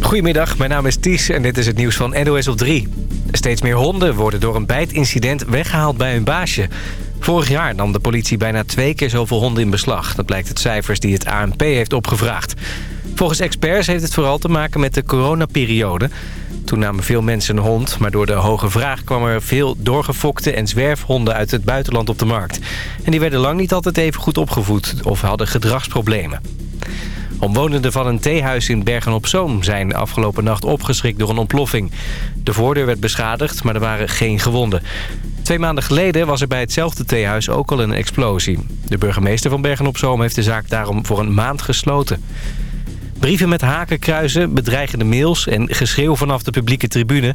Goedemiddag, mijn naam is Ties en dit is het nieuws van NOS op 3. Steeds meer honden worden door een bijtincident weggehaald bij hun baasje. Vorig jaar nam de politie bijna twee keer zoveel honden in beslag. Dat blijkt uit cijfers die het ANP heeft opgevraagd. Volgens experts heeft het vooral te maken met de coronaperiode. Toen namen veel mensen een hond, maar door de hoge vraag... kwam er veel doorgefokte en zwerfhonden uit het buitenland op de markt. En die werden lang niet altijd even goed opgevoed of hadden gedragsproblemen. Omwonenden van een theehuis in Bergen-op-Zoom zijn afgelopen nacht opgeschrikt door een ontploffing. De voordeur werd beschadigd, maar er waren geen gewonden. Twee maanden geleden was er bij hetzelfde theehuis ook al een explosie. De burgemeester van Bergen-op-Zoom heeft de zaak daarom voor een maand gesloten. Brieven met hakenkruizen, bedreigende mails en geschreeuw vanaf de publieke tribune.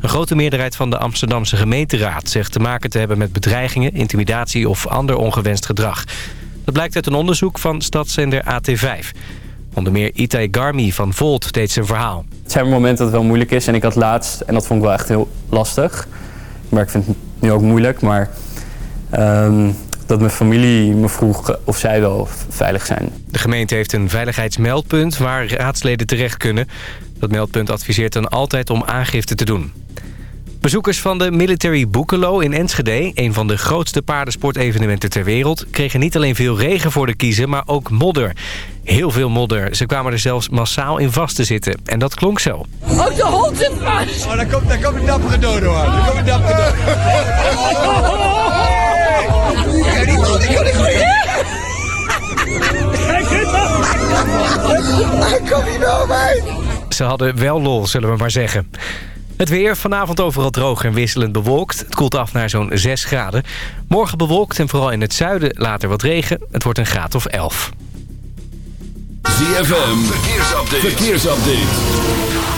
Een grote meerderheid van de Amsterdamse gemeenteraad zegt te maken te hebben met bedreigingen, intimidatie of ander ongewenst gedrag. Dat blijkt uit een onderzoek van stadszender AT5. Onder meer Itai Garmi van Volt deed zijn verhaal. Het zijn momenten dat het wel moeilijk is en ik had laatst, en dat vond ik wel echt heel lastig. Maar ik vind het nu ook moeilijk, maar ehm, dat mijn familie me vroeg of zij wel veilig zijn. De gemeente heeft een veiligheidsmeldpunt waar raadsleden terecht kunnen. Dat meldpunt adviseert dan altijd om aangifte te doen. Bezoekers van de Military Boekelo in Enschede... een van de grootste paardensportevenementen ter wereld... kregen niet alleen veel regen voor de kiezen, maar ook modder. Heel veel modder. Ze kwamen er zelfs massaal in vast te zitten. En dat klonk zo. Oh, de hond zit vast! Oh, daar komt, daar komt een dappere dodo aan. Daar komt een dappere dodo. Ze hadden wel lol, zullen we maar zeggen. Het weer, vanavond overal droog en wisselend bewolkt. Het koelt af naar zo'n 6 graden. Morgen bewolkt en vooral in het zuiden later wat regen. Het wordt een graad of 11. ZFM, verkeersupdate. verkeersupdate.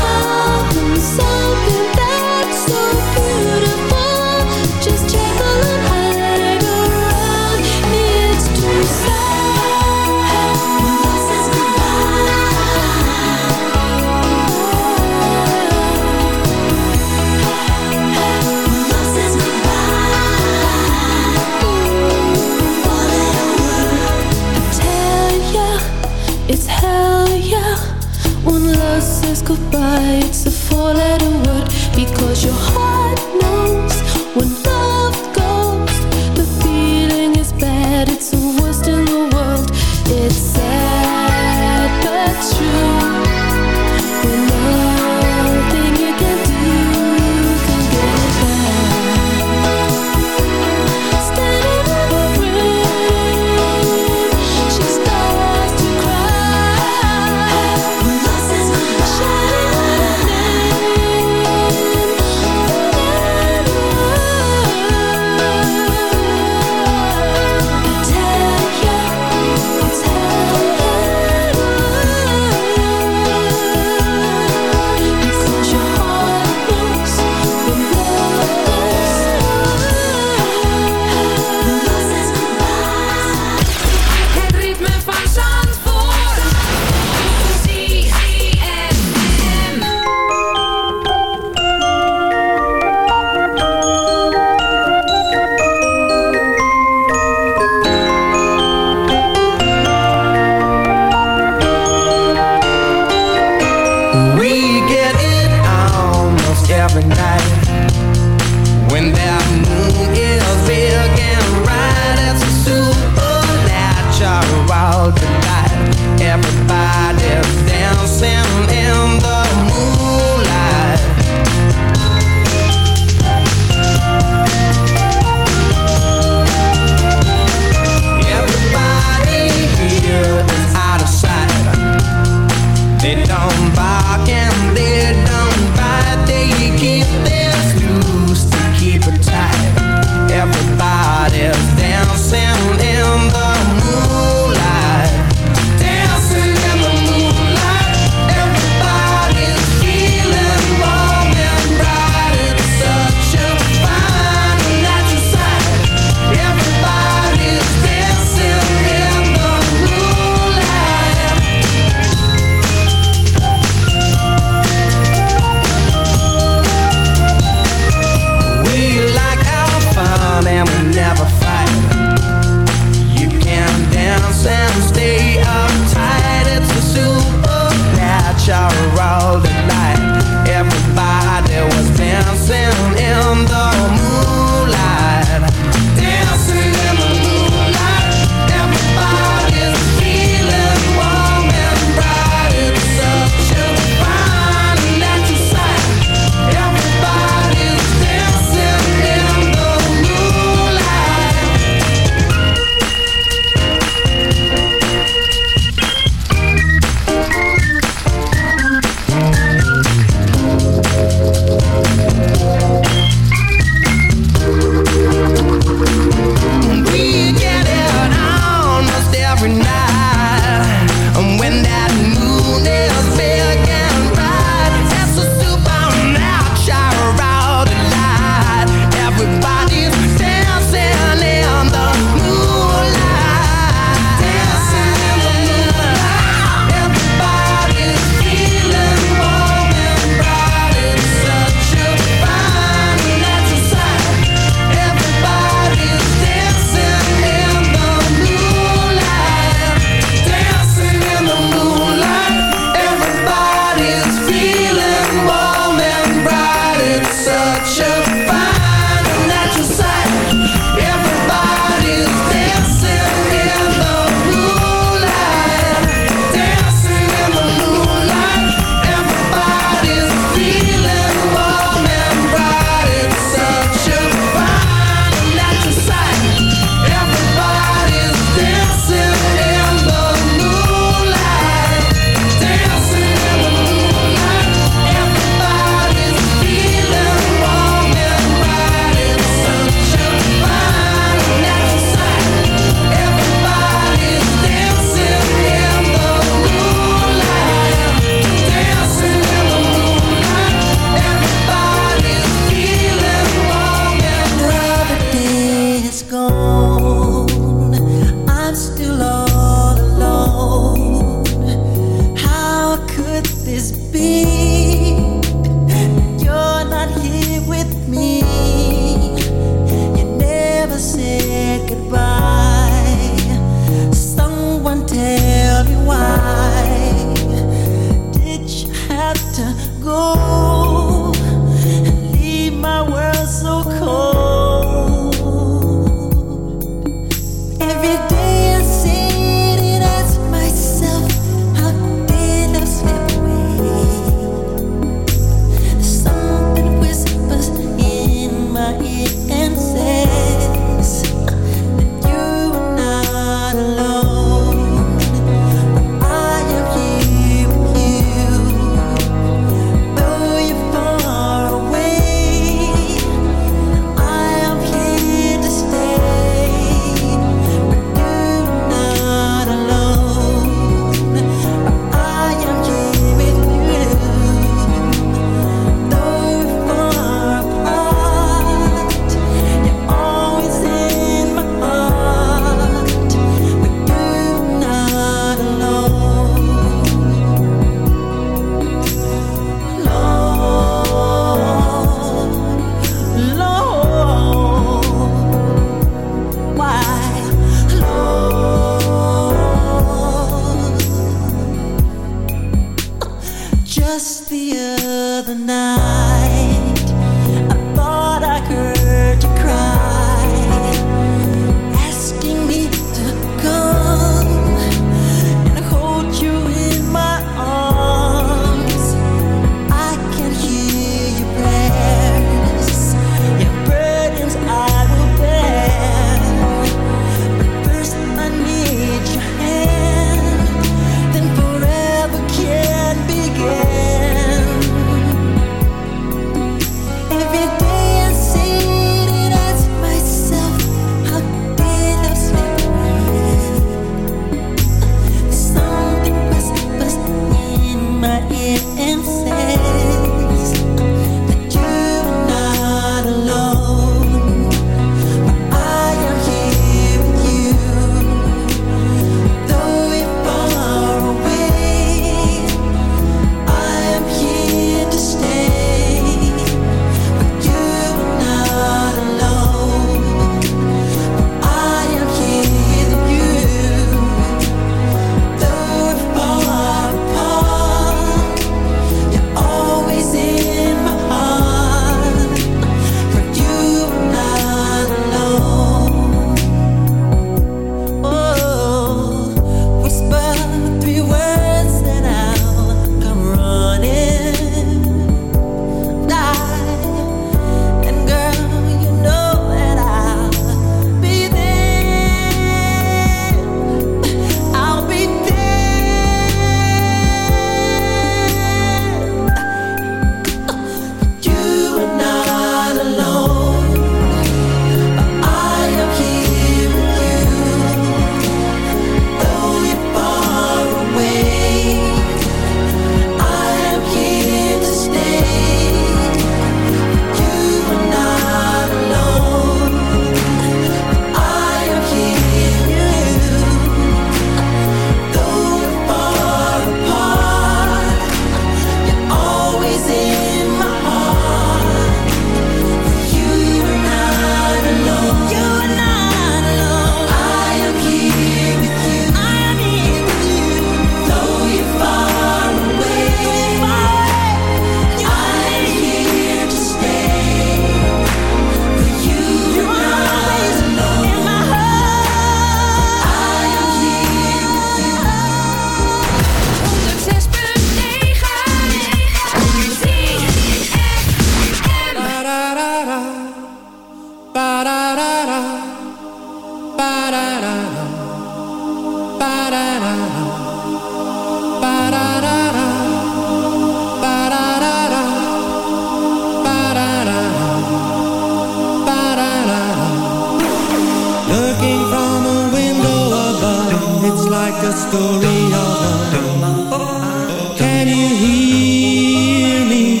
the story of. Can you hear me?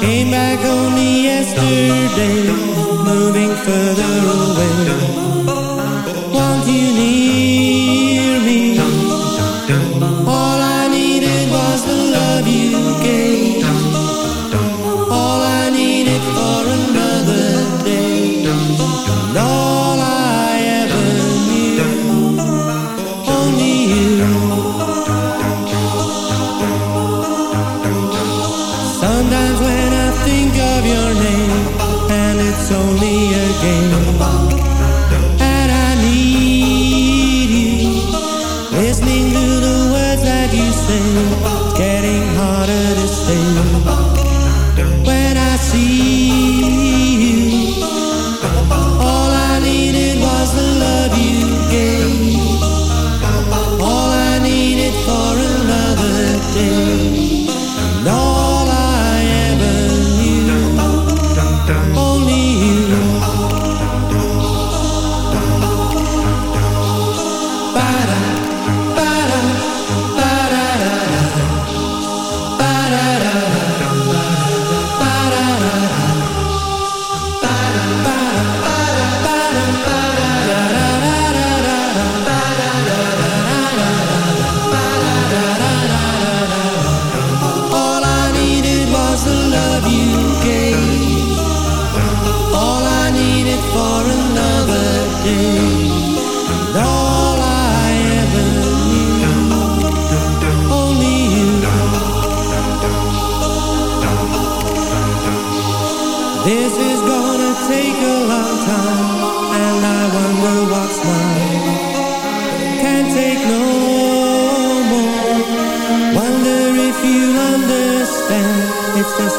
Came back only yesterday, moving further away.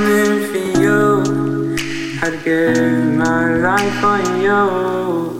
coming for you, I'd give my life for you.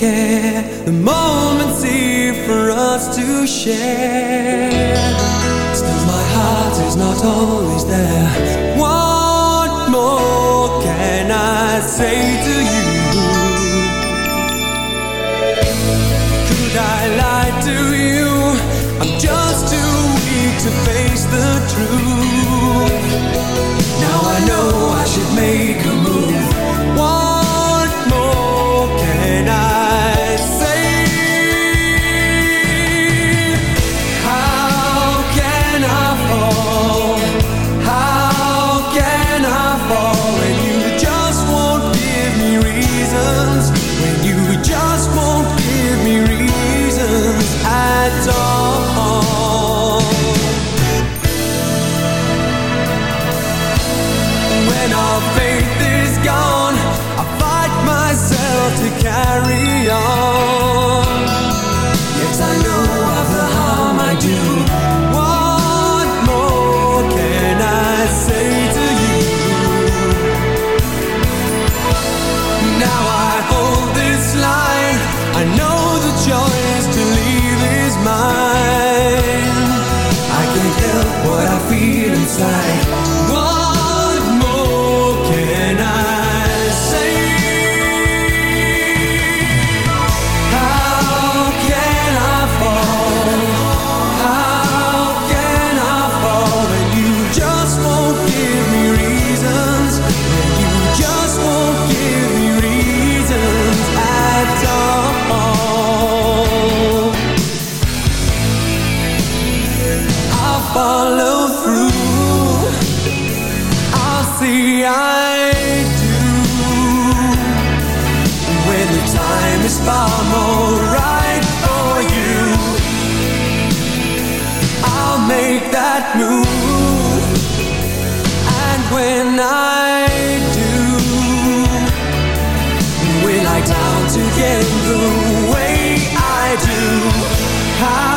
care The moments here for us to share Still my heart is not always there What more can I say to you? Could I lie to you? I'm just too weak to face the truth Now I know I'm alright for you. I'll make that move. And when I do the way I do. I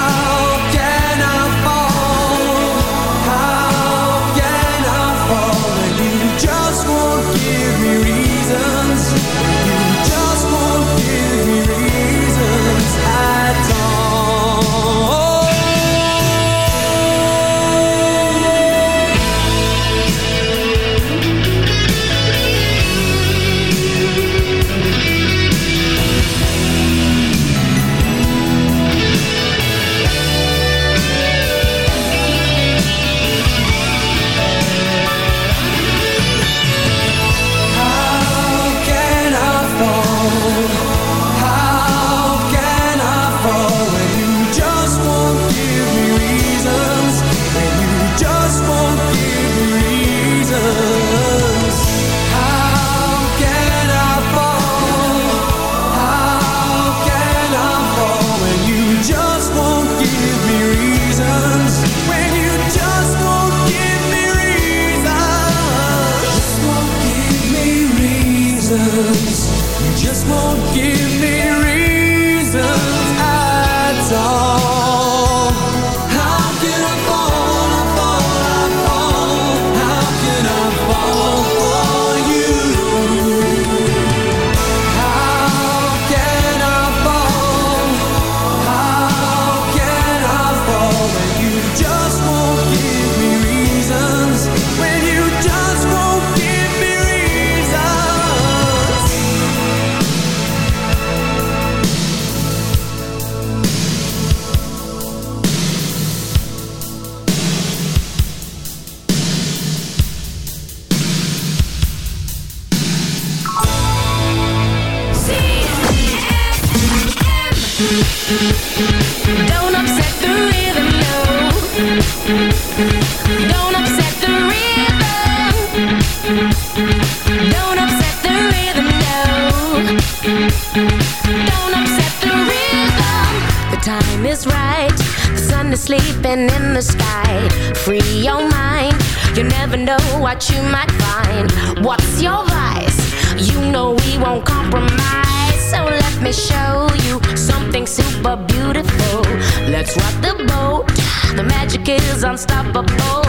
Know what you might find. What's your vice? You know we won't compromise. So let me show you something super beautiful. Let's rock the boat. The magic is unstoppable.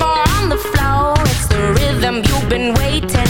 Far on the floor, it's the rhythm you've been waiting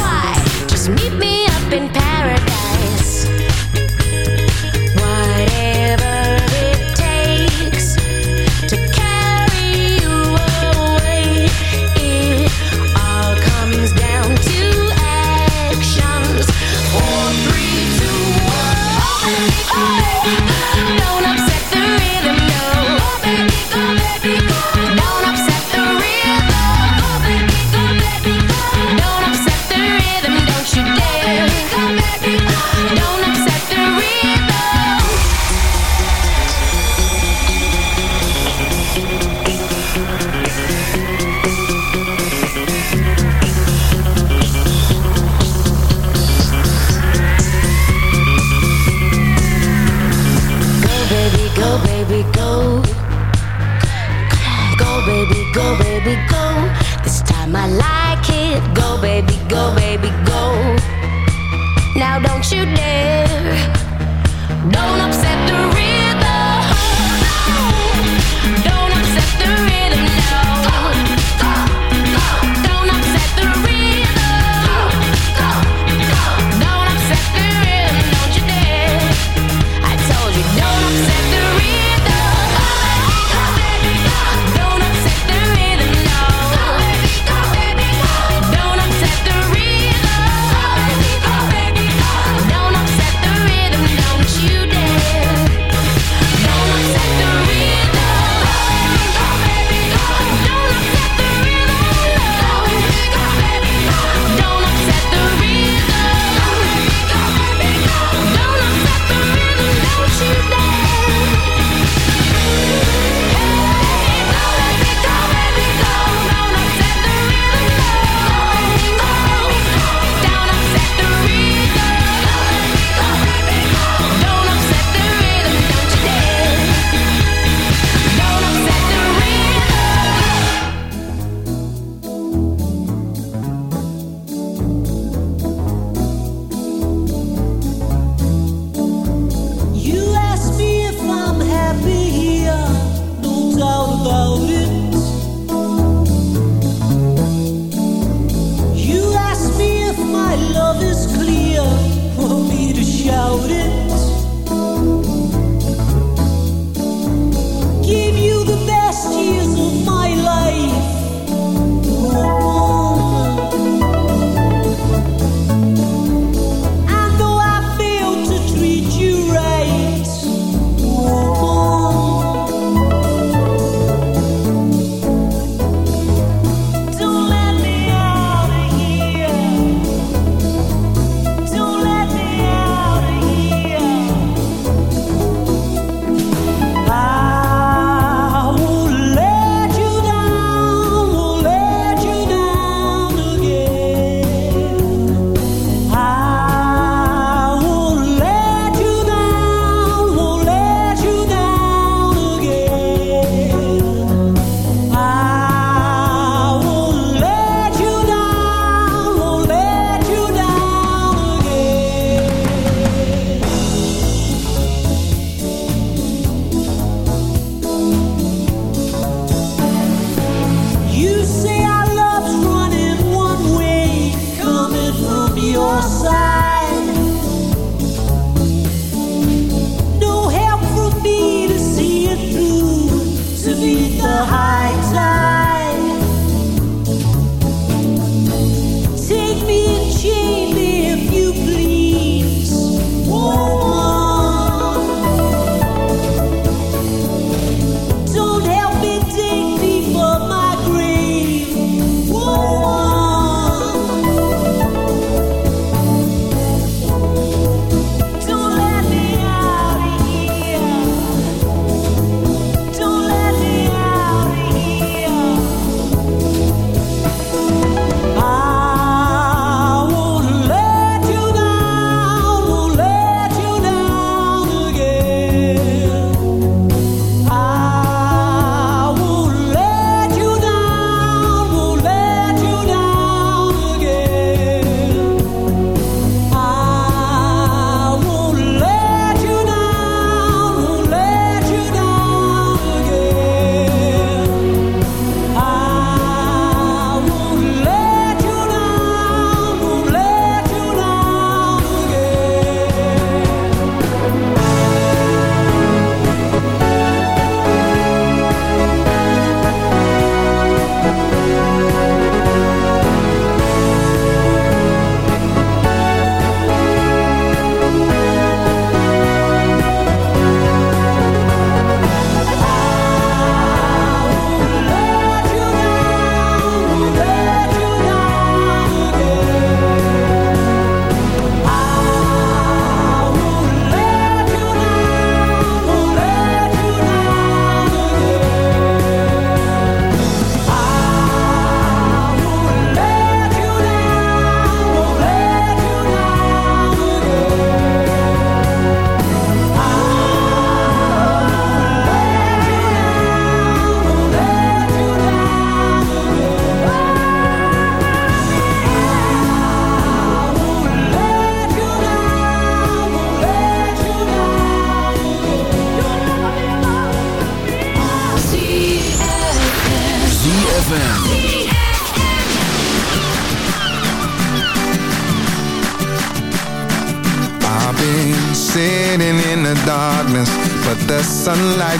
high.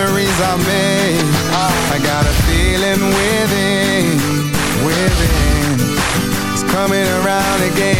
memories I made. I got a feeling within, within, it's coming around again.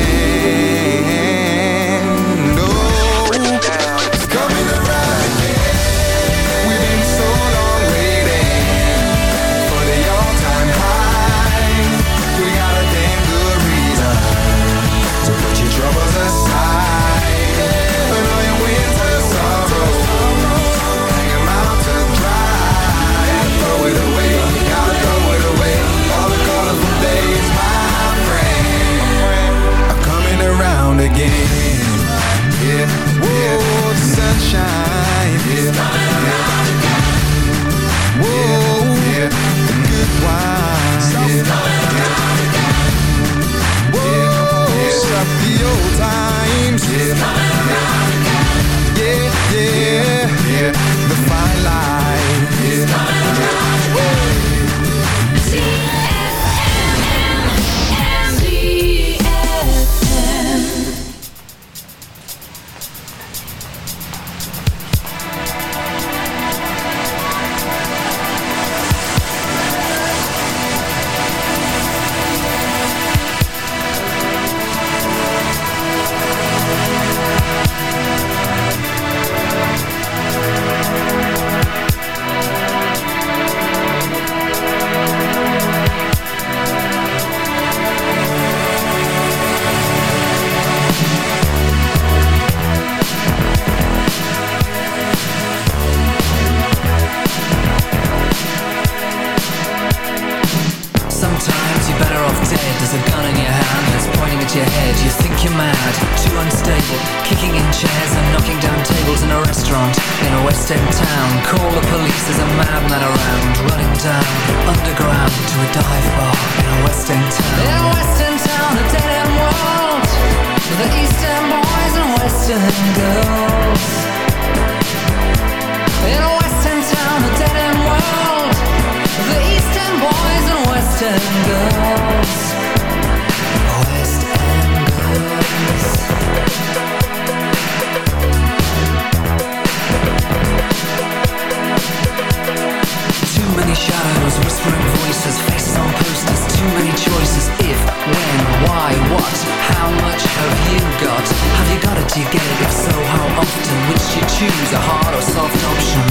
Again. Yeah, yeah. the sunshine. Yeah, yeah. Whoa, choose a hard or soft option.